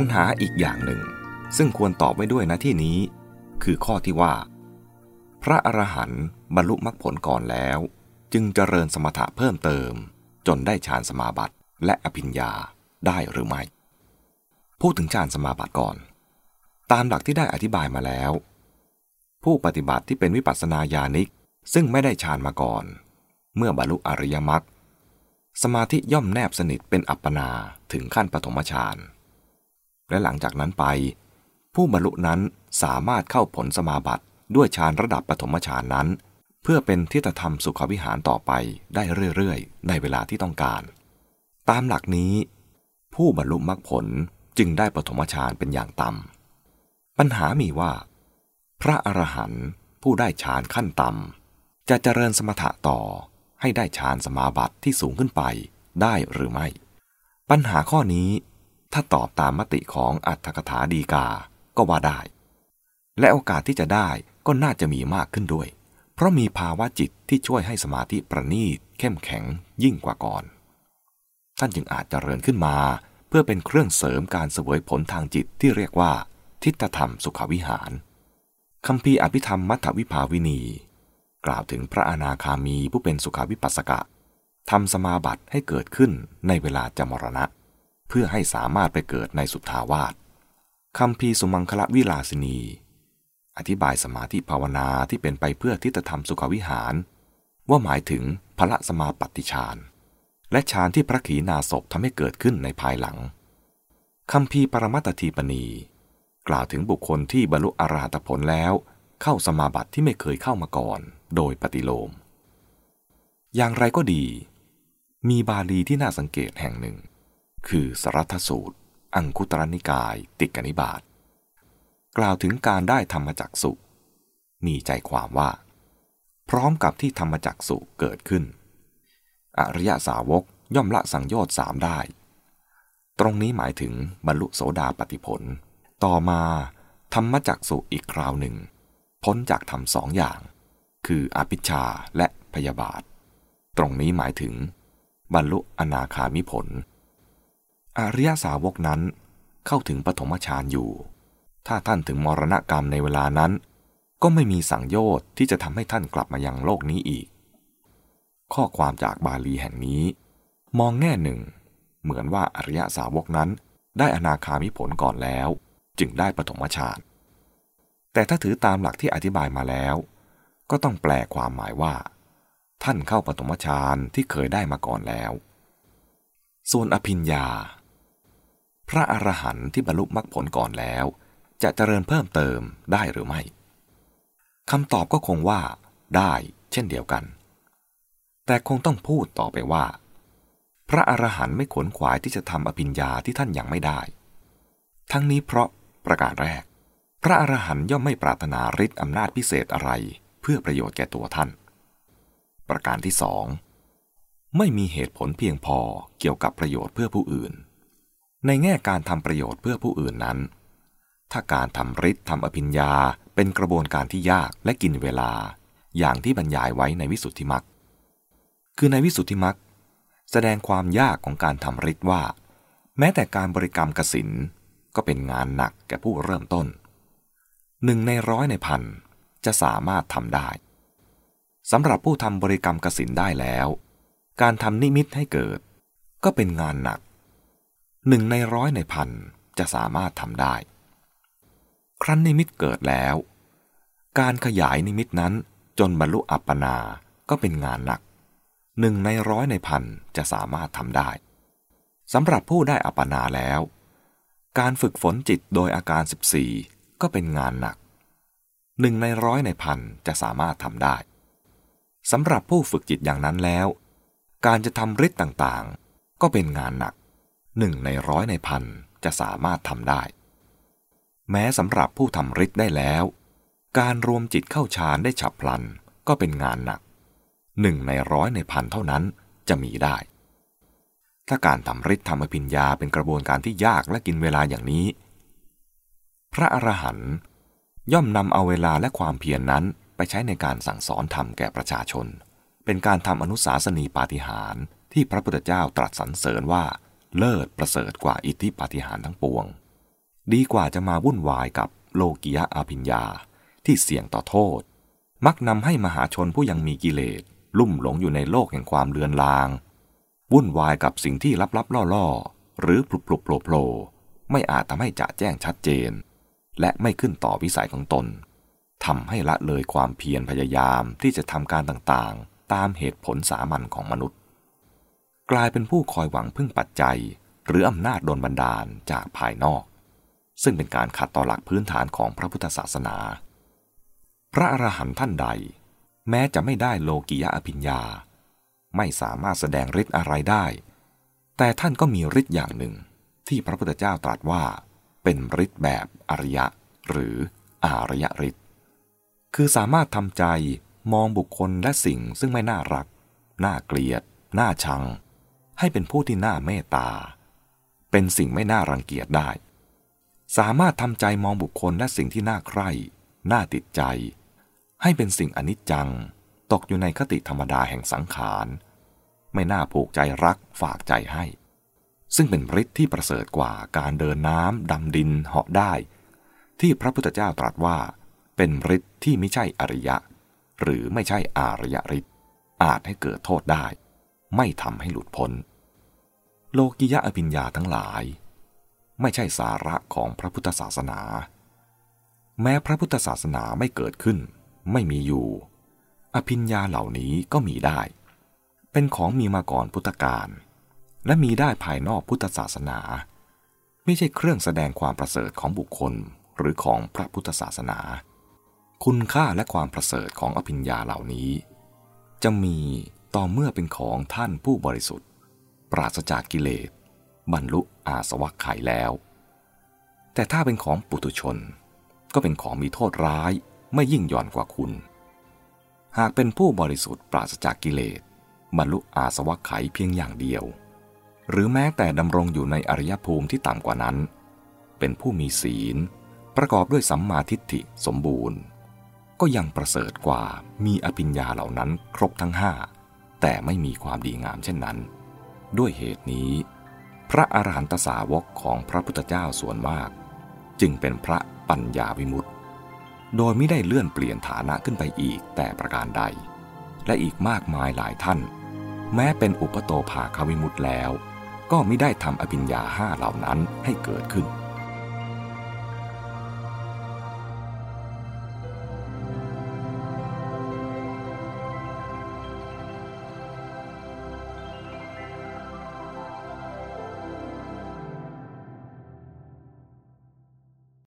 ปัญหาอีกอย่างหนึ่ง ซึ่งควรตอบไว้ด้วยนะที่นี้ คือข้อที่ว่า พระอรหันต์บรรลุมรรคผลก่อนแล้ว จึงเจริญสมถะเพิ่มเติม จนได้ฌานสมาบัติและอภิญญาได้หรือไม่ พูดถึงฌานสมาบัติก่อน ตามหลักที่ได้อธิบายมาแล้ว ผู้ปฏิบัติที่เป็นวิปัสสนาญาณิก ซึ่งไม่ได้ฌานมาก่อน เมื่อบรรลุอริยมรรคสมาธิย่อมแนบสนิทเป็นอัปปนาถึงขั้นปฐมฌาน และหลังจากนั้นไป ผู้บรรลุนั้นสามารถเข้าผลสมาบัติด้วยฌานระดับปฐมฌานนั้น เพื่อเป็นทิฏฐธรรมสุขวิหารต่อไปได้เรื่อยๆ ในเวลาที่ต้องการ ตามหลักนี้ ผู้บรรลุมรรคผลจึงได้ปฐมฌานเป็นอย่างต่ำปัญหามีว่า พระอรหันต์ผู้ได้ฌานขั้นต่ำจะเจริญสมถะต่อให้ได้ฌานสมาบัติที่สูงขึ้นไปได้หรือไม่ ปัญหาข้อนี้ ถ้าตอบตามมติของอัตถกถาดีกาก็ว่าได้ และโอกาสที่จะได้ก็น่าจะมีมากขึ้นด้วย เพราะมีภาวะจิตที่ช่วยให้สมาธิประณีตเข้มแข็งยิ่งกว่าก่อน ท่านจึงอาจจเจริญขึ้นมา เพื่อเป็นเครื่องเสริมการเสวยผลทางจิตที่เรียกว่า ทิฏฐธรรมสุขวิหารคำพีอภิธรรมมัทธวิภาวินี กล่าวถึงพระอนาคามีผู้เป็นสุขวิปัสสกะทำสมาบัติให้เกิดขึ้นในเวลาจมรณะ เพื่อให้สามารถไปเกิดในสุทธาวาสคำพีสุมังคละวิลาสินี อธิบายสมาธิภาวนาที่เป็นไปเพื่อทิฏฐธรรมสุขวิหาร ว่าหมายถึงพระสมาปฏิฌานและฌานที่พระขีณาสพทำให้เกิดขึ้นในภายหลังคำพีปรมัตทีปณี กล่าวถึงบุคคลที่บรรลุอรหัตผลแล้ว เข้าสมาบัติที่ไม่เคยเข้ามาก่อน โดยปฏิโลม อย่างไรก็ดี มีบาลีที่น่าสังเกตแห่งหนึ่ง คือสรัทสูตร อังคุตรนิกาย ติกนิบาตกล่าวถึงการได้ธรรมจักสุมีใจความว่า พร้อมกับที่ธรรมจักสุเกิดขึ้น อริยสาวกย่อมละสังโยชน์สามได้ ตรงนี้หมายถึงบรรลุโสดาปติผล ต่อมาธรรมจักสุอีกคราวหนึ่ง พ้นจากธรรมสองอย่าง คืออภิชาและพยาบาท ตรงนี้หมายถึง บรรลุอนาคามิผล อริยสาวกนั้นเข้าถึงปฐมฌานอยู่ ถ้าท่านถึงมรณกรรมในเวลานั้น ก็ไม่มีสังโยชน์ที่จะทำให้ท่านกลับมายังโลกนี้อีก ข้อความจากบาลีแห่งนี้ มองแง่หนึ่ง เหมือนว่าอริยสาวกนั้นได้อนาคามิผลก่อนแล้ว จึงได้ปฐมฌาน แต่ถ้าถือตามหลักที่อธิบายมาแล้ว ก็ต้องแปลความหมายว่า ท่านเข้าปฐมฌานที่เคยได้มาก่อนแล้ว ส่วนอภิญญา พระอรหันต์ที่บรรลุมรรคผลก่อนแล้ว จะเจริญเพิ่มเติมได้หรือไม่คำตอบก็คงว่า ได้เช่นเดียวกัน แต่คงต้องพูดต่อไปว่า พระอรหันต์ไม่ขนขวายที่จะทำอภิญญาที่ท่านยังไม่ได้ ทั้งนี้เพราะประการแรก พระอรหันต์ย่อมไม่ปรารถนาฤทธิ์อำนาจพิเศษอะไร เพื่อประโยชน์แก่ตัวท่าน ประการที่สองไม่มีเหตุผลเพียงพอเกี่ยวกับประโยชน์เพื่อผู้อื่น ในแง่การทำประโยชน์เพื่อผู้อื่นนั้น ถ้าการทำฤทธิ์ทำอภิญญาเป็นกระบวนการที่ยากและกินเวลา อย่างที่บรรยายไว้ในวิสุทธิมรรคคือในวิสุทธิมรรคแสดงความยากของการทำฤทธิ์ว่า แม้แต่การบริกรรมกสินก็เป็นงานหนักแก่ผู้เริ่มต้นหนึ่งในร้อยในพันจะสามารถทำได้สำหรับผู้ทำบริกรรมกสินได้แล้ว การทำนิมิตให้เกิด ก็เป็นงานหนัก หนึ่งในร้อยในพันจะสามารถทำได้ ครั้นนิมิตเกิดแล้ว การขยายนิมิตนั้นจนบรรลุอัปปนา ก็เป็นงานหนักหนึ่งในร้อยในพันจะสามารถทำได้สำหรับผู้ได้อัปปนาแล้ว การฝึกฝนจิตโดยอาการ 14 ก็เป็นงานหนักหนึ่งในร้อยในพันจะสามารถทำได้สำหรับผู้ฝึกจิตอย่างนั้นแล้ว การจะทำฤทธิ์ต่างๆ ก็เป็นงานหนัก หนึ่งในร้อยในพันจะสามารถทำได้ แม้สำหรับผู้ทำฤทธิ์ได้แล้ว การรวมจิตเข้าฌานได้ฉับพลันก็เป็นงานหนักหนึ่งในร้อยในพันเท่านั้นจะมีได้ ถ้าการทำฤทธิ์ทำอภิญญาเป็นกระบวนการที่ยากและกินเวลาอย่างนี้ พระอรหันต์ย่อมนำเอาเวลาและความเพียรนนั้นไปใช้ในการสั่งสอนธรรมแก่ประชาชน เป็นการทำอนุสาสนีปาฏิหาริย์ที่พระพุทธเจ้าตรัสสรรเสริญว่า เลิศประเสริฐกว่าอิทธิปาฏิหาริย์ทั้งปวง ดีกว่าจะมาวุ่นวายกับโลกิยะอาภิญญาที่เสี่ยงต่อโทษ มักนำให้มหาชนผู้ยังมีกิเลส ลุ่มหลงอยู่ในโลกแห่งความเลือนลาง วุ่นวายกับสิ่งที่ลับๆล่อๆ หรือปลุกปลุกโผล่โผล่ไม่อาจทำให้จะแจ้งชัดเจน และไม่ขึ้นต่อวิสัยของตนทำให้ละเลยความเพียรพยายามที่จะทำการต่างๆ ตามเหตุผลสามัญของมนุษย์ กลายเป็นผู้คอยหวังพึ่งปัจจัย หรืออำนาจโดนบันดาลจากภายนอก ซึ่งเป็นการขัดต่อหลักพื้นฐานของพระพุทธศาสนา พระอรหันต์ท่านใด แม้จะไม่ได้โลกิยะอภิญญา ไม่สามารถแสดงฤทธิ์อะไรได้ แต่ท่านก็มีฤทธิ์อย่างหนึ่งที่พระพุทธเจ้าตรัสว่า เป็นฤทธิ์แบบอริยะ หรืออารยฤทธิ์คือสามารถทำใจมองบุคคลและสิ่งซึ่งไม่น่ารัก น่าเกลียด น่าชัง ให้เป็นผู้ที่น่าเมตตา เป็นสิ่งไม่น่ารังเกียจได้ สามารถทำใจมองบุคคลและสิ่งที่น่าใคร่ น่าติดใจ ให้เป็นสิ่งอนิจจัง ตกอยู่ในคติธรรมดาแห่งสังขาร ไม่น่าผูกใจรักฝากใจให้ ซึ่งเป็นฤทธิ์ที่ประเสริฐกว่าการเดินน้ำดำดินเหาะได้ ที่พระพุทธเจ้าตรัสว่า เป็นฤทธิ์ที่ไม่ใช่อริยะ หรือไม่ใช่อารยฤทธิ์อาจให้เกิดโทษได้ ไม่ทำให้หลุดพ้น โลกิยะอภิญญาทั้งหลาย ไม่ใช่สาระของพระพุทธศาสนา แม้พระพุทธศาสนาไม่เกิดขึ้น ไม่มีอยู่ อภิญญาเหล่านี้ก็มีได้ เป็นของมีมาก่อนพุทธกาลและมีได้ภายนอกพุทธศาสนา ไม่ใช่เครื่องแสดงความประเสริฐของบุคคลหรือของพระพุทธศาสนา คุณค่าและความประเสริฐของอภิญญาเหล่านี้ จะมี ต่อเมื่อเป็นของท่านผู้บริสุทธิ์ ปราศจากกิเลสบรรลุอาสวัคไขแล้ว แต่ถ้าเป็นของปุถุชน ก็เป็นของมีโทษร้ายไม่ยิ่งหย่อนกว่าคุณ หากเป็นผู้บริสุทธิ์ปราศจากกิเลสบรรลุอาสวัคไขเพียงอย่างเดียว หรือแม้แต่ดำรงอยู่ในอริยภูมิที่ต่ำกว่านั้น เป็นผู้มีศีล ประกอบด้วยสัมมาทิฏฐิสมบูรณ์ ก็ยังประเสริฐกว่ามีอภิญญาเหล่านั้นครบทั้งห้า แต่ไม่มีความดีงามเช่นนั้น ด้วยเหตุนี้ พระอรหันตสาวกของพระพุทธเจ้าส่วนมาก จึงเป็นพระปัญญาวิมุตติ โดยไม่ได้เลื่อนเปลี่ยนฐานะขึ้นไปอีกแต่ประการใด และอีกมากมายหลายท่าน แม้เป็นอุปโตภาควิมุตติแล้ว ก็ไม่ได้ทำอภิญญาห้าเหล่านั้นให้เกิดขึ้น